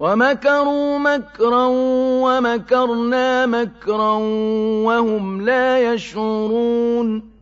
وَمَكَرُوا مَكْرًا وَمَكَرْنَا مَكْرًا وَهُمْ لَا يَشْعُرُونَ